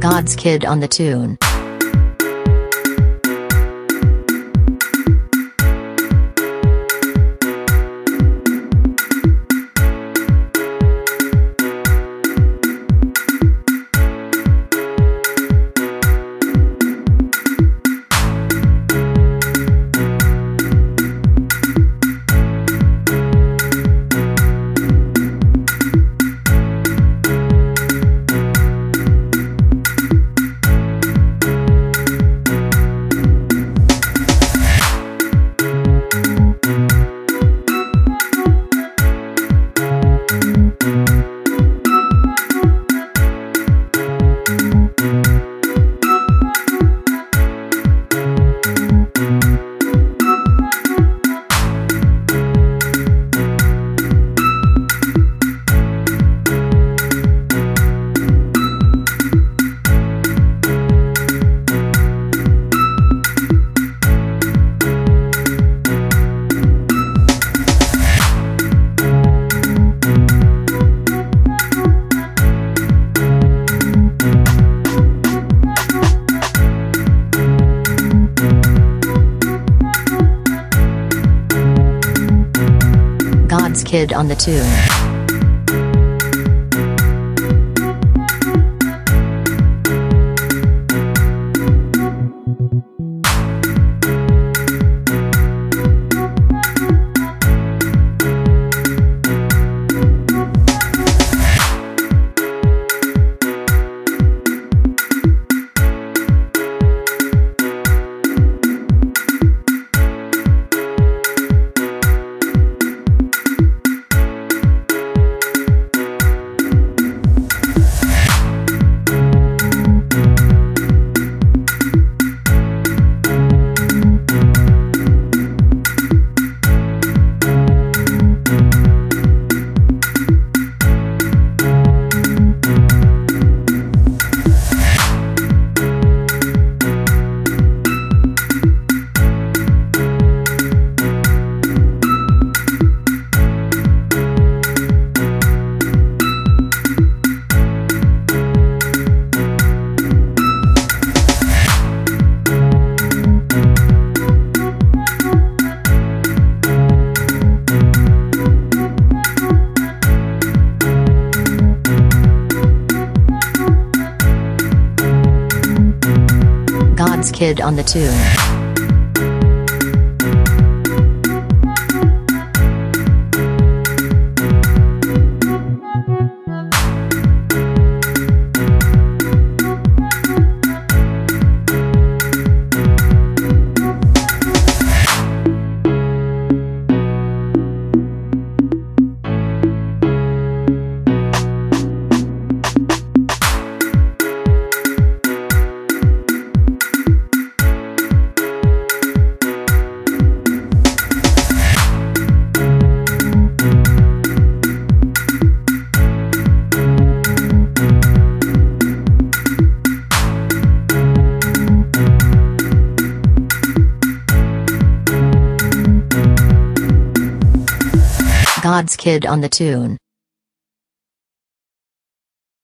God's Kid on the tune. Kid on the tune. Kid on the tune. God's Kid on the tune.